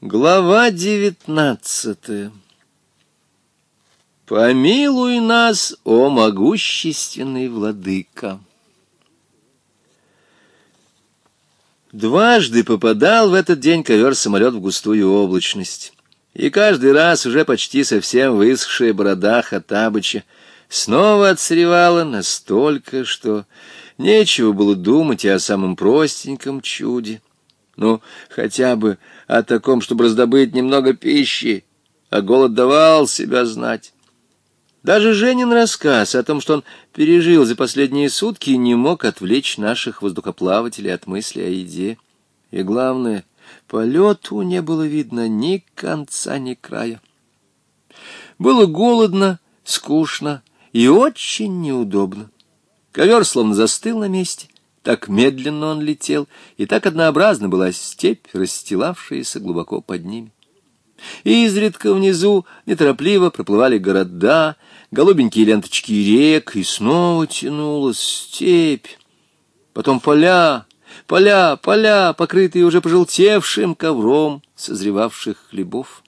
Глава девятнадцатая Помилуй нас, о могущественный владыка! Дважды попадал в этот день ковер-самолет в густую облачность. И каждый раз уже почти совсем высохшая борода Хатабыча снова отсревала настолько, что нечего было думать и о самом простеньком чуде — ну, хотя бы о таком, чтобы раздобыть немного пищи. А голод давал себя знать. Даже Женин рассказ о том, что он пережил за последние сутки, не мог отвлечь наших воздухоплавателей от мысли о еде. И главное, полету не было видно ни конца, ни края. Было голодно, скучно и очень неудобно. Ковер словно застыл на месте. Так медленно он летел, и так однообразно была степь, расстилавшаяся глубоко под ними. И изредка внизу неторопливо проплывали города, голубенькие ленточки рек, и снова тянулась степь. Потом поля, поля, поля, покрытые уже пожелтевшим ковром созревавших хлебов.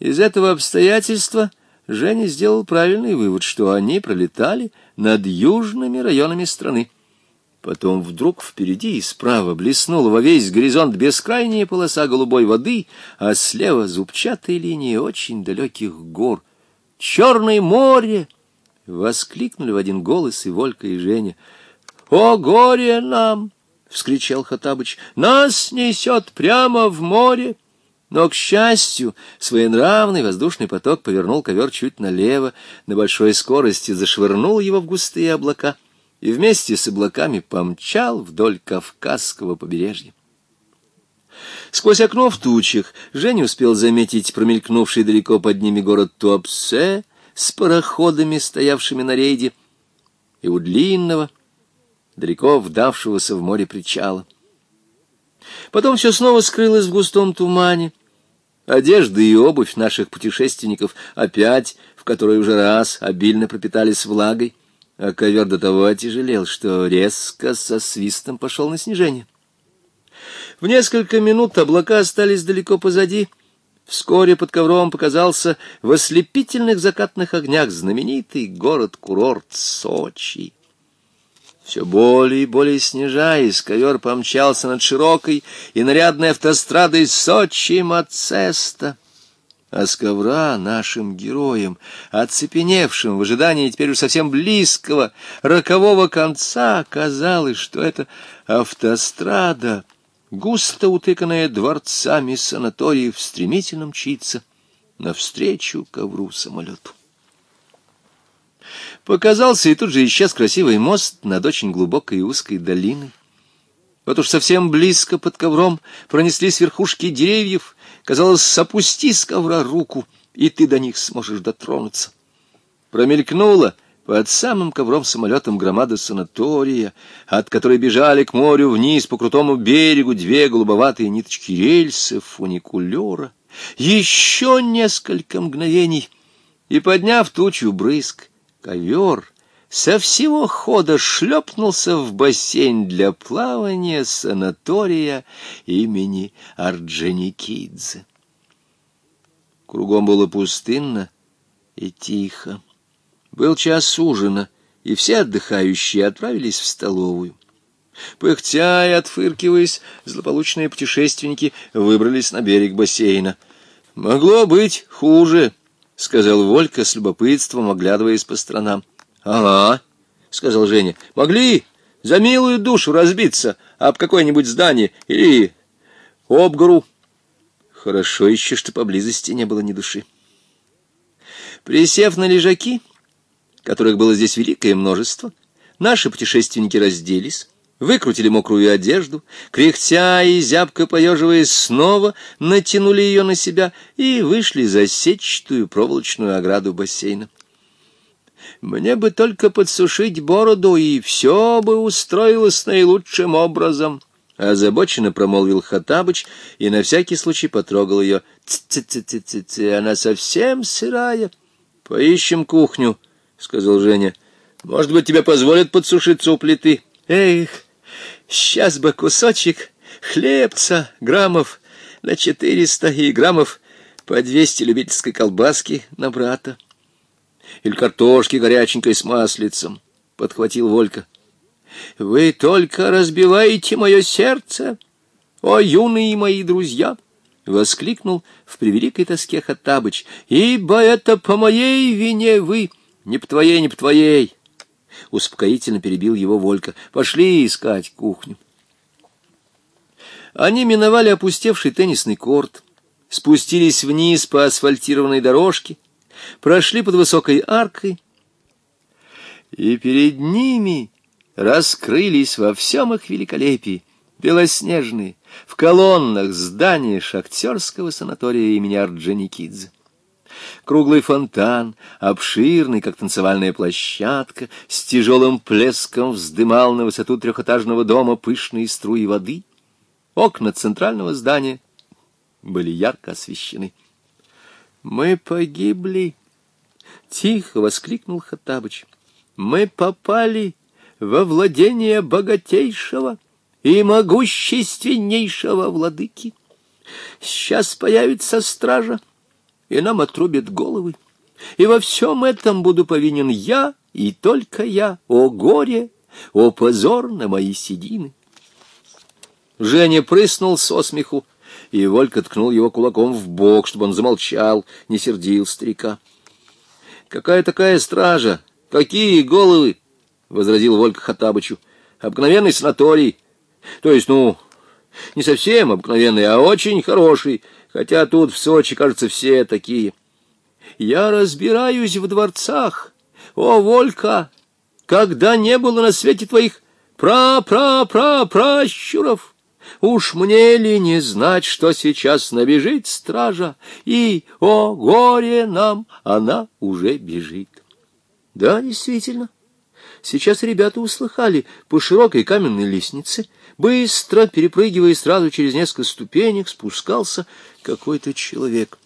Из этого обстоятельства Женя сделал правильный вывод, что они пролетали над южными районами страны. Потом вдруг впереди и справа блеснула во весь горизонт бескрайняя полоса голубой воды, а слева зубчатые линии очень далеких гор. «Черное море!» — воскликнули в один голос и Волька, и Женя. «О горе нам!» — вскричал Хатабыч. «Нас несет прямо в море!» Но, к счастью, своенравный воздушный поток повернул ковер чуть налево, на большой скорости зашвырнул его в густые облака — и вместе с облаками помчал вдоль Кавказского побережья. Сквозь окно в тучах Женя успел заметить промелькнувший далеко под ними город Туапсе с пароходами, стоявшими на рейде, и у длинного, далеко вдавшегося в море причала. Потом все снова скрылось в густом тумане. Одежда и обувь наших путешественников опять, в которой уже раз обильно пропитались влагой, а ковер до того отяжелел, что резко со свистом пошел на снижение. В несколько минут облака остались далеко позади. Вскоре под ковром показался в ослепительных закатных огнях знаменитый город-курорт Сочи. Все более и более снижаясь, ковер помчался над широкой и нарядной автострадой Сочи-Мацеста. А с ковра нашим героям, оцепеневшим в ожидании теперь уж совсем близкого, рокового конца, казалось, что это автострада, густо утыканная дворцами санаториев, стремительно мчится навстречу ковру самолету. Показался и тут же исчез красивый мост над очень глубокой и узкой долиной. Вот уж совсем близко под ковром пронеслись верхушки деревьев, Казалось, опусти с ковра руку, и ты до них сможешь дотронуться. Промелькнула под самым ковром самолетом громада санатория, от которой бежали к морю вниз по крутому берегу две голубоватые ниточки рельсов, фуникулера. Еще несколько мгновений, и, подняв тучу брызг, ковер — со всего хода шлепнулся в бассейн для плавания санатория имени Орджоникидзе. Кругом было пустынно и тихо. Был час ужина, и все отдыхающие отправились в столовую. Пыхтя и отфыркиваясь, злополучные путешественники выбрались на берег бассейна. «Могло быть хуже», — сказал Волька с любопытством, оглядываясь по сторонам. Ага, сказал Женя. Могли за милую душу разбиться об какое-нибудь здание или об гору. Хорошо еще, что поблизости не было ни души. Присев на лежаки, которых было здесь великое множество, наши путешественники разделись, выкрутили мокрую одежду, кряхтя и зябко поеживаясь снова, натянули ее на себя и вышли за сетчатую проволочную ограду бассейна. Мне бы только подсушить бороду, и все бы устроилось наилучшим образом». Озабоченно промолвил Хатабыч и на всякий случай потрогал ее. «Ц-ц-ц-ц-ц, она совсем сырая». «Поищем кухню», — сказал Женя. «Может быть, тебе позволят подсушиться у плиты?» «Эх, сейчас бы кусочек хлебца граммов на четыреста и граммов по двести любительской колбаски на брата» или картошки горяченькой с маслицем, — подхватил Волька. — Вы только разбиваете мое сердце, о юные мои друзья! — воскликнул в превеликой тоске Хаттабыч. — Ибо это по моей вине вы, не по твоей, не по твоей! — успокоительно перебил его Волька. — Пошли искать кухню. Они миновали опустевший теннисный корт, спустились вниз по асфальтированной дорожке — прошли под высокой аркой, и перед ними раскрылись во всем их великолепии белоснежные в колоннах здания шахтерского санатория имени Орджоникидзе. Круглый фонтан, обширный, как танцевальная площадка, с тяжелым плеском вздымал на высоту трехэтажного дома пышные струи воды. Окна центрального здания были ярко освещены. Мы погибли, тихо воскликнул Хаттабыч. Мы попали во владение богатейшего и могущественнейшего владыки. Сейчас появится стража, и нам отрубят головы. И во всем этом буду повинен я и только я. О горе, о позор на мои седины! Женя прыснул со смеху и Волька ткнул его кулаком в бок, чтобы он замолчал, не сердил старика. «Какая такая стража? Какие головы?» — возразил Волька Хатабычу. «Обыкновенный санаторий. То есть, ну, не совсем обыкновенный, а очень хороший, хотя тут в Сочи, кажется, все такие». «Я разбираюсь в дворцах. О, Волька, когда не было на свете твоих пра-пра-пра-пращуров!» Уж мне ли не знать, что сейчас набежит стража, и, о горе нам, она уже бежит. Да, действительно, сейчас ребята услыхали по широкой каменной лестнице, быстро, перепрыгивая сразу через несколько ступенек, спускался какой-то человек.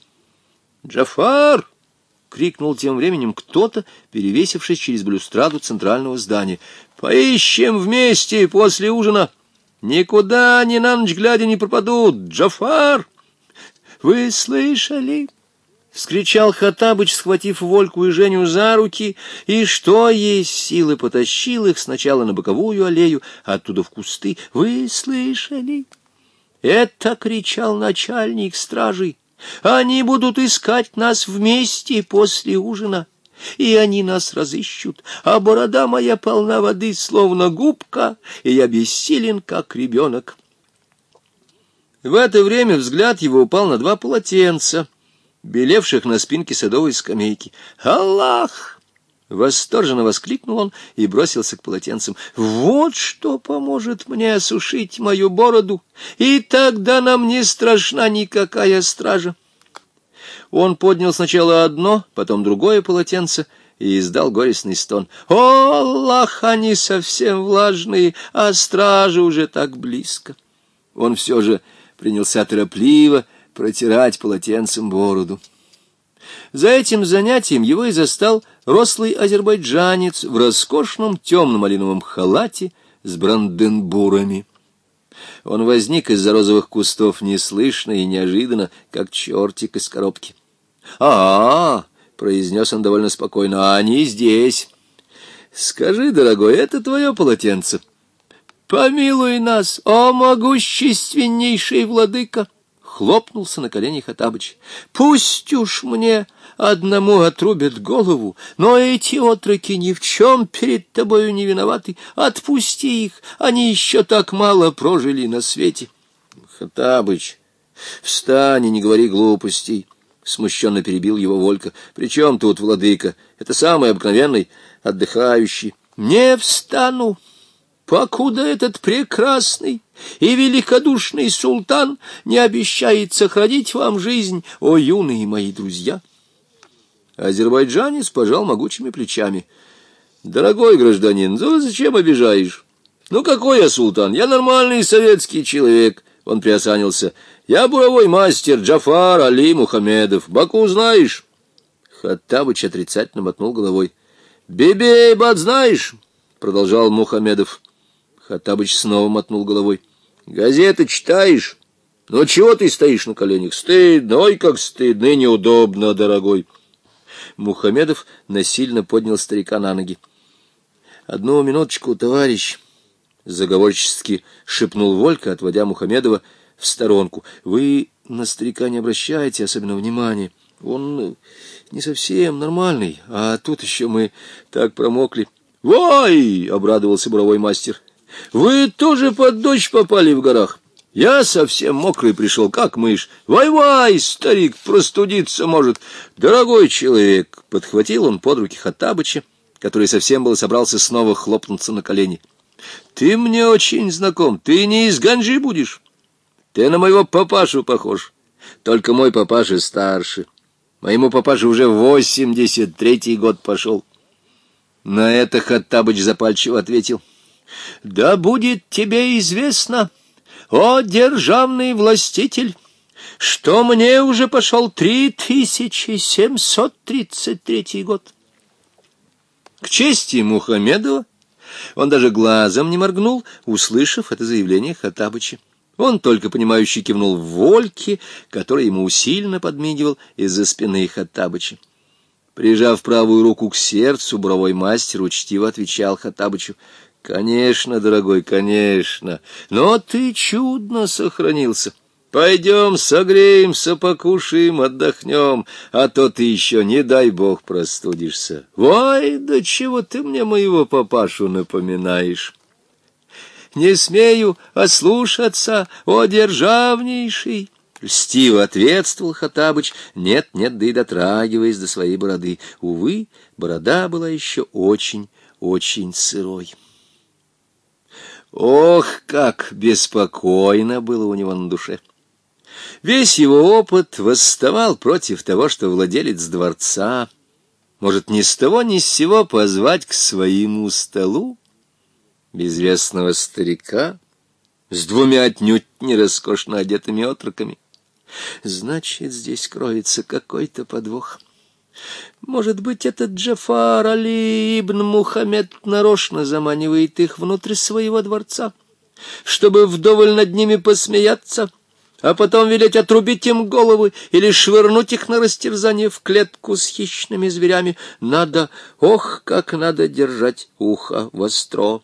«Джафар!» — крикнул тем временем кто-то, перевесившись через блюстраду центрального здания. «Поищем вместе после ужина!» Никуда ни на ночь глядя не пропадут. Джафар! Вы слышали? — вскричал Хатабыч, схватив Вольку и Женю за руки, и что есть силы потащил их сначала на боковую аллею, а оттуда в кусты. — Вы слышали? — это кричал начальник стражи. — Они будут искать нас вместе после ужина и они нас разыщут, а борода моя полна воды, словно губка, и я бессилен, как ребенок. В это время взгляд его упал на два полотенца, белевших на спинке садовой скамейки. «Аллах!» — восторженно воскликнул он и бросился к полотенцам. «Вот что поможет мне осушить мою бороду, и тогда нам не страшна никакая стража!» Он поднял сначала одно, потом другое полотенце и издал горестный стон. «О, лах, они совсем влажные, а стражи уже так близко!» Он все же принялся торопливо протирать полотенцем бороду. За этим занятием его и застал рослый азербайджанец в роскошном темно-малиновом халате с бранденбурами. Он возник из-за розовых кустов неслышно и неожиданно, как чертик из коробки. «А-а-а!» — произнес он довольно спокойно. «Они здесь!» «Скажи, дорогой, это твое полотенце?» «Помилуй нас, о могущественнейший владыка!» хлопнулся на колени Хатабыч. «Пусть уж мне одному отрубят голову, но эти отроки ни в чем перед тобою не виноваты. Отпусти их, они еще так мало прожили на свете». «Хатабыч, встань и не говори глупостей». — смущенно перебил его Волька. — Причем тут, владыка? Это самый обыкновенный отдыхающий. — Не встану! покуда этот прекрасный и великодушный султан не обещает сохранить вам жизнь, о юные мои друзья. Азербайджанец пожал могучими плечами. «Дорогой гражданин, ну зачем обижаешь? Ну какой я султан? Я нормальный советский человек». Он приосанился. «Я буровой мастер Джафар Али Мухамедов. Баку знаешь?» Хаттабыч отрицательно мотнул головой. «Бибей, бат, знаешь?» — продолжал Мухамедов. Хаттабыч снова мотнул головой. «Газеты читаешь? Но чего ты стоишь на коленях? Стыдно, ой, как стыдно и неудобно, дорогой!» Мухамедов насильно поднял старика на ноги. «Одну минуточку, товарищ!» — заговорчески шепнул Волька, отводя Мухамедова в сторонку. «Вы на старика не обращаете особенно внимания. Он не совсем нормальный, а тут еще мы так промокли». «Вой!» — обрадовался буровой мастер. Вы тоже под дождь попали в горах. Я совсем мокрый пришел, как мышь. Вай-вай, старик, простудиться может. Дорогой человек, — подхватил он под руки Хаттабыча, который совсем был собрался снова хлопнуться на колени. Ты мне очень знаком, ты не из Ганжи будешь. Ты на моего папашу похож, только мой папаша старше. Моему папаше уже восемьдесят третий год пошел. На это Хаттабыч запальчиво ответил — да будет тебе известно, о державный властитель, что мне уже пошел 3733 год. К чести Мухаммедова он даже глазом не моргнул, услышав это заявление Хатабыча. Он только понимающе кивнул в вольке, который ему усиленно подмигивал из-за спины Хаттабыча. Прижав правую руку к сердцу, буровой мастер учтиво отвечал Хаттабычу, Конечно, дорогой, конечно, но ты чудно сохранился. Пойдем, согреемся, покушаем, отдохнем, а то ты еще, не дай бог, простудишься. Вой, до да чего ты мне моего папашу напоминаешь? Не смею ослушаться, о державнейший! Льстиво ответствовал Хатабыч, нет, нет, да и дотрагиваясь до своей бороды. Увы, борода была еще очень, очень сырой. Ох, как беспокойно было у него на душе! Весь его опыт восставал против того, что владелец дворца может ни с того ни с сего позвать к своему столу безвестного старика с двумя отнюдь не роскошно одетыми отроками. Значит, здесь кроется какой-то подвох. — может быть, этот Джафар Али ибн Мухаммед нарочно заманивает их внутрь своего дворца, чтобы вдоволь над ними посмеяться, а потом велеть отрубить им головы или швырнуть их на растерзание в клетку с хищными зверями. Надо, ох, как надо держать ухо востро.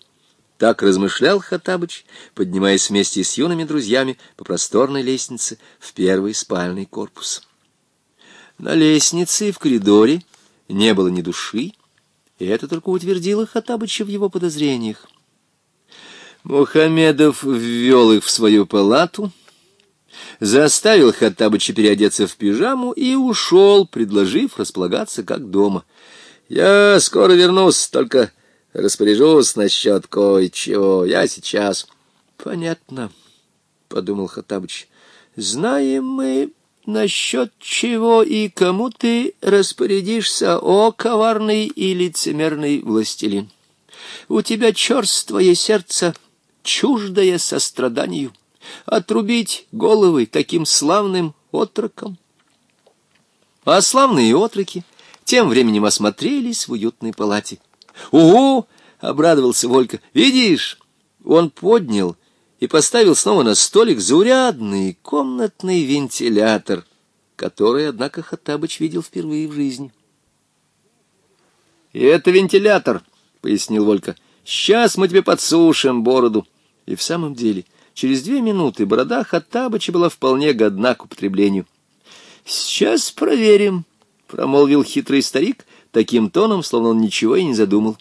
Так размышлял Хатабыч, поднимаясь вместе с юными друзьями по просторной лестнице в первый спальный корпус. На лестнице и в коридоре не было ни души, и это только утвердило Хаттабыча в его подозрениях. Мухамедов ввел их в свою палату, заставил Хаттабыча переодеться в пижаму и ушел, предложив располагаться как дома. «Я скоро вернусь, только распоряжусь насчет кое-чего. Я сейчас...» «Понятно», — подумал Хаттабыч. «Знаем мы насчет чего и кому ты распорядишься, о коварный и лицемерный властелин. У тебя черствое сердце, чуждое состраданию, отрубить головы таким славным отрокам. А славные отроки тем временем осмотрелись в уютной палате. «Угу!» — обрадовался Волька. «Видишь?» Он поднял и поставил снова на столик заурядный комнатный вентилятор, который, однако, Хаттабыч видел впервые в жизни. — И это вентилятор, — пояснил Волька. — Сейчас мы тебе подсушим бороду. И в самом деле, через две минуты борода Хаттабыча была вполне годна к употреблению. — Сейчас проверим, — промолвил хитрый старик таким тоном, словно он ничего и не задумал.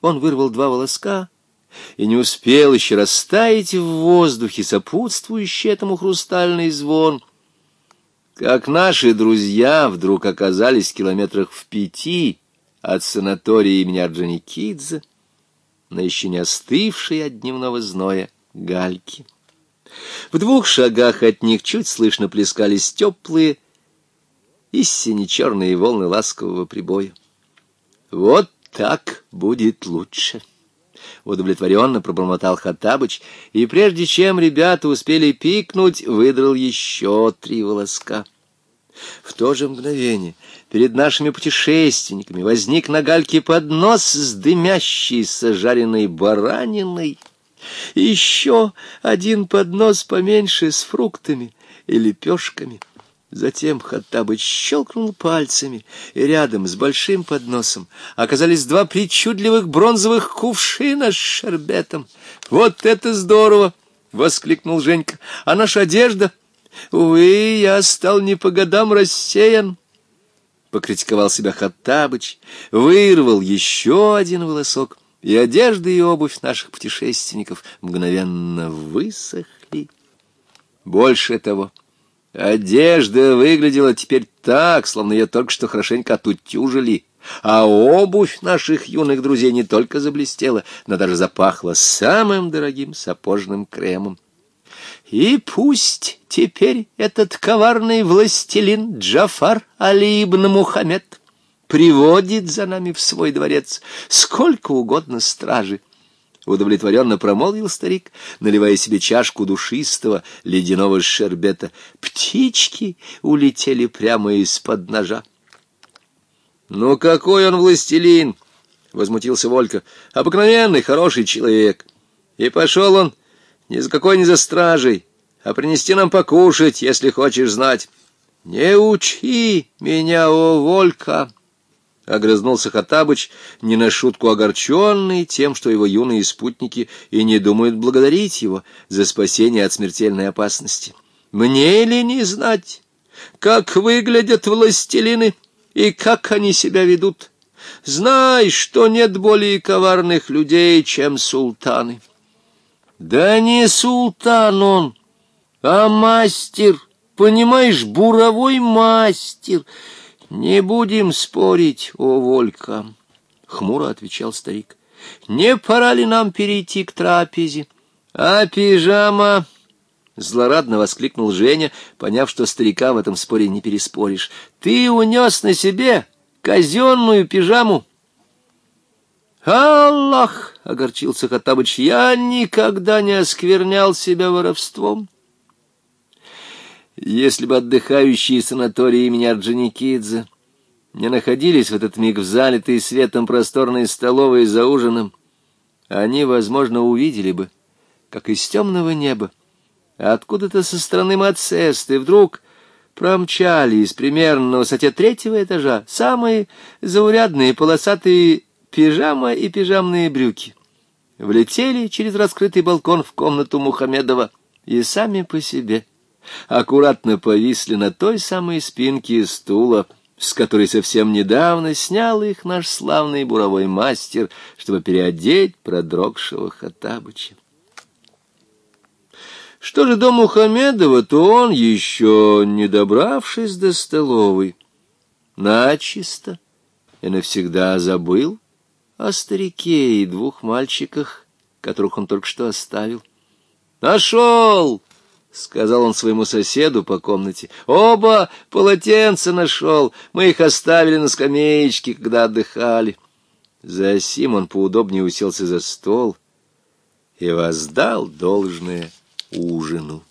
Он вырвал два волоска, — и не успел еще растаять в воздухе сопутствующий этому хрустальный звон, как наши друзья вдруг оказались в километрах в пяти от санатория имени Орджоникидзе на еще не остывшей от дневного зноя гальке. В двух шагах от них чуть слышно плескались теплые и сине-черные волны ласкового прибоя. «Вот так будет лучше!» Удовлетворенно пробормотал Хаттабыч, и прежде чем ребята успели пикнуть, выдрал еще три волоска. В то же мгновение перед нашими путешественниками возник на гальке поднос с дымящейся жареной бараниной, и еще один поднос поменьше с фруктами и лепешками — Затем Хаттабыч щелкнул пальцами, и рядом с большим подносом оказались два причудливых бронзовых кувшина с шербетом. «Вот это здорово!» — воскликнул Женька. «А наша одежда? Увы, я стал не по годам рассеян!» Покритиковал себя Хаттабыч, вырвал еще один волосок, и одежда и обувь наших путешественников мгновенно высохли. Больше того... Одежда выглядела теперь так, словно ее только что хорошенько отутюжили, а обувь наших юных друзей не только заблестела, но даже запахла самым дорогим сапожным кремом. И пусть теперь этот коварный властелин Джафар Али ибн Мухаммед приводит за нами в свой дворец сколько угодно стражей. Удовлетворенно промолвил старик, наливая себе чашку душистого ледяного шербета. Птички улетели прямо из-под ножа. — Ну какой он властелин! — возмутился Волька. — Обыкновенный, хороший человек. И пошел он ни за какой ни за стражей, а принести нам покушать, если хочешь знать. Не учи меня, о Волька! Огрызнулся Хаттабыч, не на шутку огорченный тем, что его юные спутники и не думают благодарить его за спасение от смертельной опасности. «Мне ли не знать, как выглядят властелины и как они себя ведут? Знай, что нет более коварных людей, чем султаны». «Да не султан он, а мастер, понимаешь, буровой мастер». Не будем спорить, о Волька, хмуро отвечал старик. Не пора ли нам перейти к трапезе? А пижама Злорадно воскликнул Женя, поняв, что старика в этом споре не переспоришь. «Ты унес на себе казенную пижаму!» «Аллах!» — огорчился Хаттабыч. «Я никогда не осквернял себя воровством!» Если бы отдыхающие санатории имени Орджоникидзе не находились в этот миг в залитой светом просторной столовой за ужином, они, возможно, увидели бы, как из темного неба, откуда-то со стороны Мацесты вдруг промчались примерно на высоте третьего этажа самые заурядные полосатые пижама и пижамные брюки. Влетели через раскрытый балкон в комнату Мухамедова и сами по себе — аккуратно повисли на той самой спинке стула, с которой совсем недавно снял их наш славный буровой мастер, чтобы переодеть продрогшего Хаттабыча. Что же до Мухамедова, то он, еще не добравшись до столовой, начисто и навсегда забыл о старике и двух мальчиках, которых он только что оставил. «Нашел!» — сказал он своему соседу по комнате. — Оба полотенца нашел. Мы их оставили на скамеечке, когда отдыхали. Засим он поудобнее уселся за стол и воздал должное ужину.